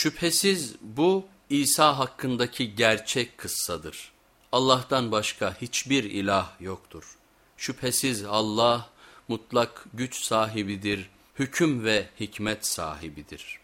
Şüphesiz bu İsa hakkındaki gerçek kıssadır. Allah'tan başka hiçbir ilah yoktur. Şüphesiz Allah mutlak güç sahibidir, hüküm ve hikmet sahibidir.''